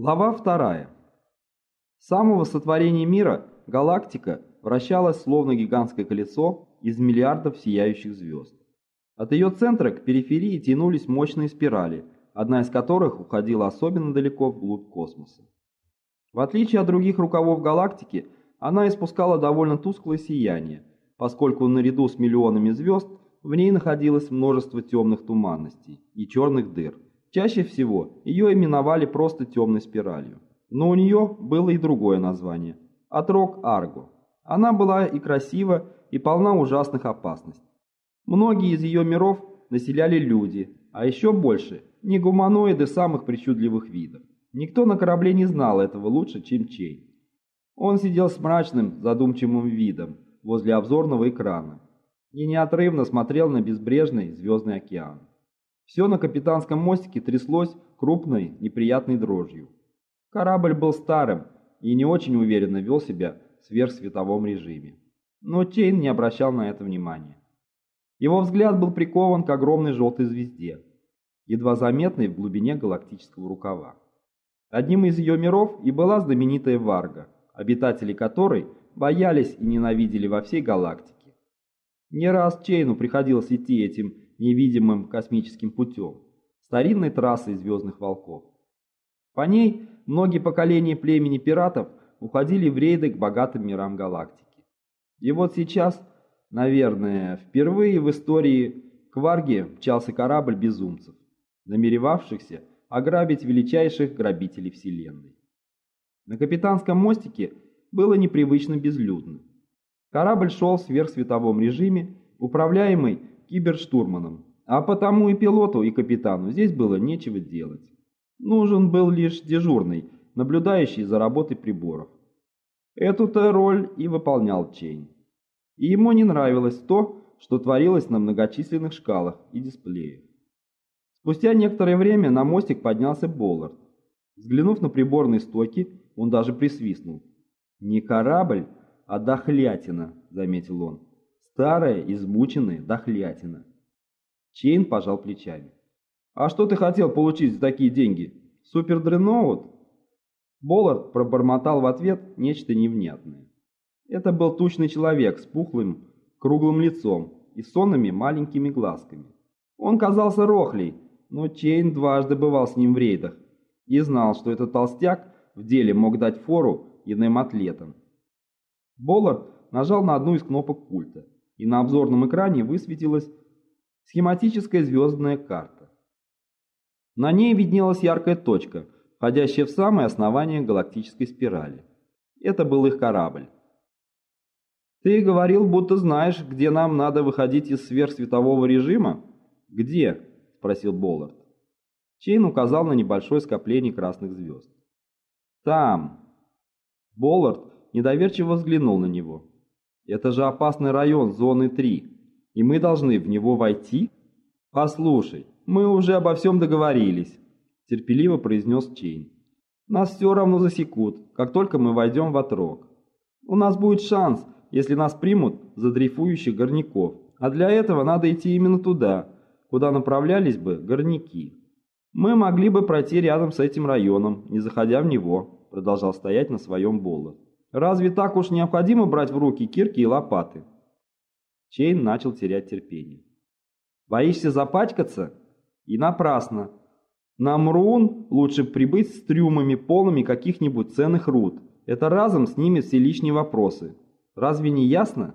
Глава вторая. С самого сотворения мира галактика вращалась словно гигантское колесо из миллиардов сияющих звезд. От ее центра к периферии тянулись мощные спирали, одна из которых уходила особенно далеко вглубь космоса. В отличие от других рукавов галактики, она испускала довольно тусклое сияние, поскольку наряду с миллионами звезд в ней находилось множество темных туманностей и черных дыр – Чаще всего ее именовали просто темной спиралью. Но у нее было и другое название – Атрок Арго. Она была и красива, и полна ужасных опасностей. Многие из ее миров населяли люди, а еще больше – не гуманоиды самых причудливых видов. Никто на корабле не знал этого лучше, чем Чейн. Он сидел с мрачным, задумчивым видом возле обзорного экрана и неотрывно смотрел на безбрежный звездный океан. Все на капитанском мостике тряслось крупной, неприятной дрожью. Корабль был старым и не очень уверенно вел себя в сверхсветовом режиме. Но Чейн не обращал на это внимания. Его взгляд был прикован к огромной желтой звезде, едва заметной в глубине галактического рукава. Одним из ее миров и была знаменитая Варга, обитатели которой боялись и ненавидели во всей галактике. Не раз Чейну приходилось идти этим невидимым космическим путем, старинной трассой звездных волков. По ней многие поколения племени пиратов уходили в рейды к богатым мирам галактики. И вот сейчас, наверное, впервые в истории к Варге мчался корабль безумцев, намеревавшихся ограбить величайших грабителей Вселенной. На капитанском мостике было непривычно безлюдно. Корабль шел в сверхсветовом режиме, управляемый киберштурманом, а потому и пилоту, и капитану здесь было нечего делать. Нужен был лишь дежурный, наблюдающий за работой приборов. Эту-то роль и выполнял Чейн. И ему не нравилось то, что творилось на многочисленных шкалах и дисплеях. Спустя некоторое время на мостик поднялся Боллард. Взглянув на приборные стойки, он даже присвистнул. «Не корабль, а дохлятина», — заметил он. Старая, измученная дохлятина. Чейн пожал плечами. «А что ты хотел получить за такие деньги? Супердреноут?» Боллард пробормотал в ответ нечто невнятное. Это был тучный человек с пухлым, круглым лицом и сонными маленькими глазками. Он казался рохлей, но Чейн дважды бывал с ним в рейдах и знал, что этот толстяк в деле мог дать фору иным атлетам. Боллард нажал на одну из кнопок пульта и на обзорном экране высветилась схематическая звездная карта. На ней виднелась яркая точка, входящая в самое основание галактической спирали. Это был их корабль. «Ты говорил, будто знаешь, где нам надо выходить из сверхсветового режима?» «Где?» – спросил Боллард. Чейн указал на небольшое скопление красных звезд. «Там». Боллард недоверчиво взглянул на него. Это же опасный район зоны 3, и мы должны в него войти? Послушай, мы уже обо всем договорились, терпеливо произнес Чейн. Нас все равно засекут, как только мы войдем в отрог. У нас будет шанс, если нас примут за дрейфующих горняков, а для этого надо идти именно туда, куда направлялись бы горняки. Мы могли бы пройти рядом с этим районом, не заходя в него, продолжал стоять на своем Боллар. Разве так уж необходимо брать в руки кирки и лопаты? Чейн начал терять терпение. Боишься запачкаться? И напрасно. На Мрун лучше прибыть с трюмами, полными каких-нибудь ценных руд. Это разом снимет все лишние вопросы. Разве не ясно?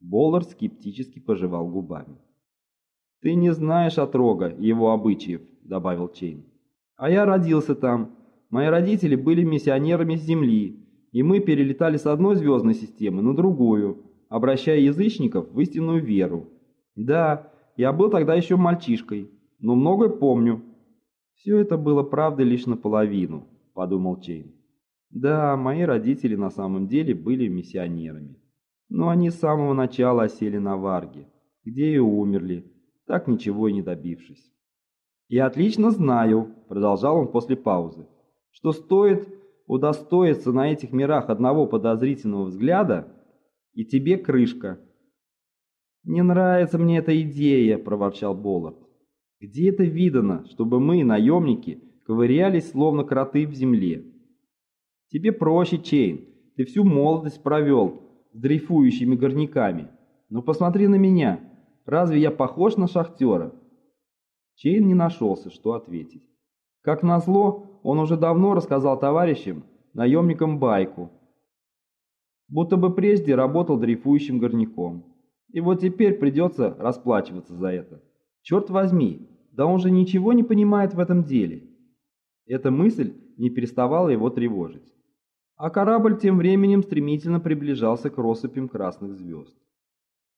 Боллар скептически пожевал губами. «Ты не знаешь отрога и его обычаев», — добавил Чейн. «А я родился там. Мои родители были миссионерами с Земли, и мы перелетали с одной звездной системы на другую, обращая язычников в истинную веру. Да, я был тогда еще мальчишкой, но многое помню. Все это было правдой лишь наполовину, подумал Чейн. Да, мои родители на самом деле были миссионерами. Но они с самого начала осели на Варге, где и умерли, так ничего и не добившись. «Я отлично знаю», — продолжал он после паузы, «что стоит удостоиться на этих мирах одного подозрительного взгляда, и тебе крышка. «Не нравится мне эта идея», — проворчал Боллард. «Где это видано, чтобы мы, наемники, ковырялись, словно кроты в земле. «Тебе проще, Чейн, ты всю молодость провел с дрейфующими горняками. Но посмотри на меня, разве я похож на шахтера?» Чейн не нашелся, что ответить. Как назло, он уже давно рассказал товарищам, наемникам байку, будто бы прежде работал дрейфующим горняком. И вот теперь придется расплачиваться за это. Черт возьми, да он же ничего не понимает в этом деле. Эта мысль не переставала его тревожить. А корабль тем временем стремительно приближался к россыпям красных звезд.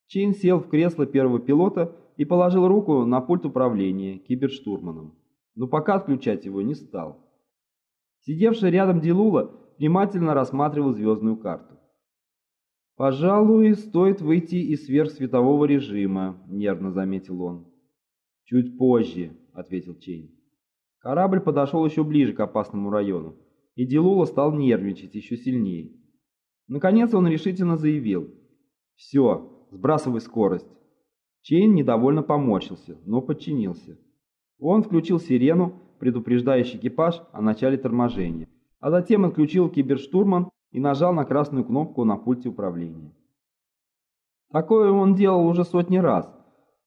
Чейн сел в кресло первого пилота и положил руку на пульт управления киберштурманом, но пока отключать его не стал. Сидевший рядом Дилула внимательно рассматривал звездную карту. «Пожалуй, стоит выйти из сверхсветового режима», — нервно заметил он. «Чуть позже», — ответил Чейн. Корабль подошел еще ближе к опасному району, и Дилулло стал нервничать еще сильнее. Наконец он решительно заявил. «Все, сбрасывай скорость». Чейн недовольно поморщился, но подчинился. Он включил сирену, предупреждающий экипаж о начале торможения, а затем отключил киберштурман и нажал на красную кнопку на пульте управления. Такое он делал уже сотни раз,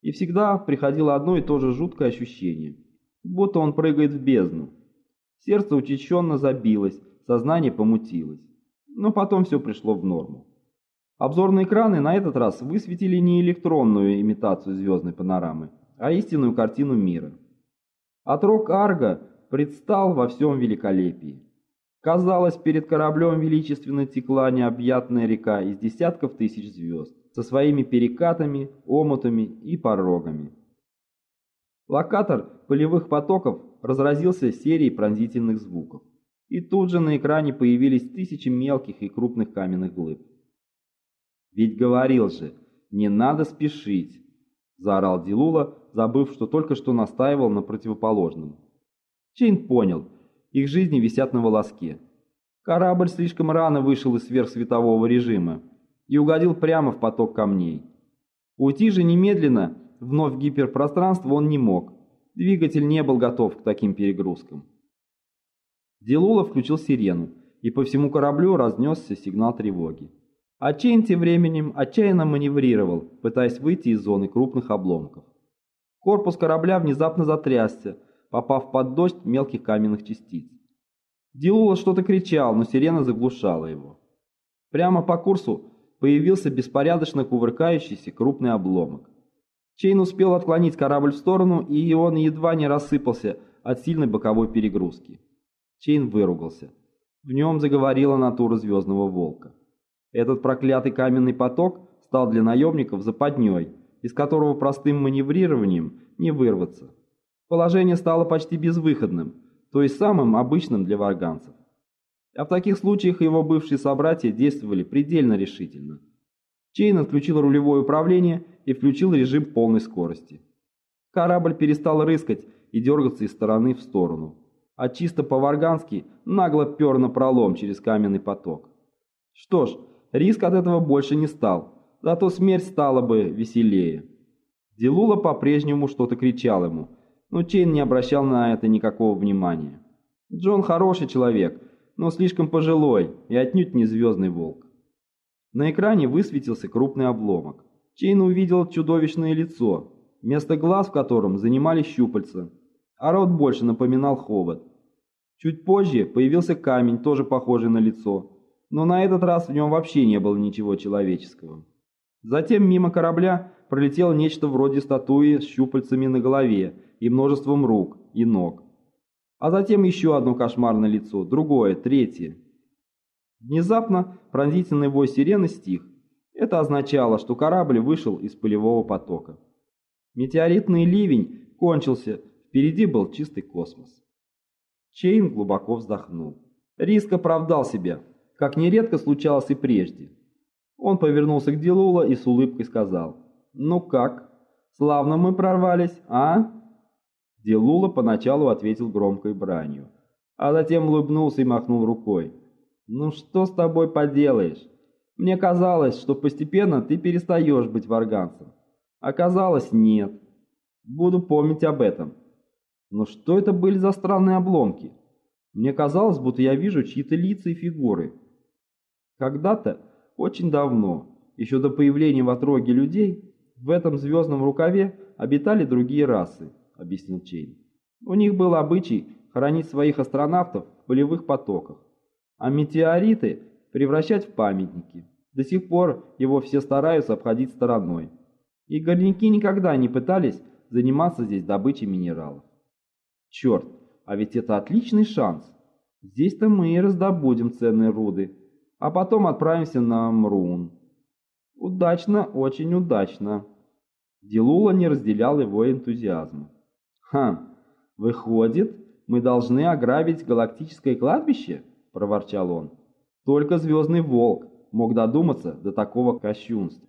и всегда приходило одно и то же жуткое ощущение, будто он прыгает в бездну. Сердце учащенно забилось, сознание помутилось, но потом все пришло в норму. Обзорные экраны на этот раз высветили не электронную имитацию звездной панорамы, а истинную картину мира. Отрок Арга предстал во всем великолепии. Казалось, перед кораблем величественно текла необъятная река из десятков тысяч звезд, со своими перекатами, омутами и порогами. Локатор полевых потоков разразился серией пронзительных звуков, и тут же на экране появились тысячи мелких и крупных каменных глыб. «Ведь говорил же, не надо спешить!» — заорал Дилула, забыв, что только что настаивал на противоположном. Чейн понял — их жизни висят на волоске. Корабль слишком рано вышел из сверхсветового режима и угодил прямо в поток камней. Уйти же немедленно вновь в гиперпространство он не мог. Двигатель не был готов к таким перегрузкам. Делула включил сирену, и по всему кораблю разнесся сигнал тревоги. А Чейн тем временем отчаянно маневрировал, пытаясь выйти из зоны крупных обломков. Корпус корабля внезапно затрясся, попав под дождь мелких каменных частиц. Дилулло что-то кричал, но сирена заглушала его. Прямо по курсу появился беспорядочно кувыркающийся крупный обломок. Чейн успел отклонить корабль в сторону, и он едва не рассыпался от сильной боковой перегрузки. Чейн выругался. В нем заговорила натура Звездного Волка. Этот проклятый каменный поток стал для наемников западней, из которого простым маневрированием не вырваться. Положение стало почти безвыходным, то есть самым обычным для варганцев. А в таких случаях его бывшие собратья действовали предельно решительно. Чейн отключил рулевое управление и включил режим полной скорости. Корабль перестал рыскать и дергаться из стороны в сторону, а чисто по-варгански нагло пер на пролом через каменный поток. Что ж, риск от этого больше не стал, зато смерть стала бы веселее. Делула по-прежнему что-то кричал ему, но Чейн не обращал на это никакого внимания. Джон хороший человек, но слишком пожилой и отнюдь не звездный волк. На экране высветился крупный обломок. Чейн увидел чудовищное лицо, вместо глаз в котором занимали щупальца, а рот больше напоминал хобот. Чуть позже появился камень, тоже похожий на лицо, но на этот раз в нем вообще не было ничего человеческого. Затем мимо корабля пролетело нечто вроде статуи с щупальцами на голове и множеством рук и ног. А затем еще одно кошмарное лицо, другое, третье. Внезапно пронзительный вой сирены стих. Это означало, что корабль вышел из пылевого потока. Метеоритный ливень кончился, впереди был чистый космос. Чейн глубоко вздохнул. Риск оправдал себя, как нередко случалось и прежде. Он повернулся к Дилула и с улыбкой сказал, «Ну как, славно мы прорвались, а?» Делула поначалу ответил громкой бранью, а затем улыбнулся и махнул рукой. «Ну что с тобой поделаешь? Мне казалось, что постепенно ты перестаешь быть варганцем. Оказалось, нет. Буду помнить об этом. Но что это были за странные обломки? Мне казалось, будто я вижу чьи-то лица и фигуры. Когда-то, очень давно, еще до появления в отроге людей, в этом звездном рукаве обитали другие расы, объяснил Чейн. У них был обычай хоронить своих астронавтов в полевых потоках, а метеориты превращать в памятники. До сих пор его все стараются обходить стороной. И горняки никогда не пытались заниматься здесь добычей минералов. Черт, а ведь это отличный шанс. Здесь-то мы и раздобудем ценные руды, а потом отправимся на Мрун. Удачно, очень удачно. Дилула не разделял его энтузиазма. «Ха, выходит, мы должны ограбить галактическое кладбище?» – проворчал он. «Только Звездный Волк мог додуматься до такого кощунства».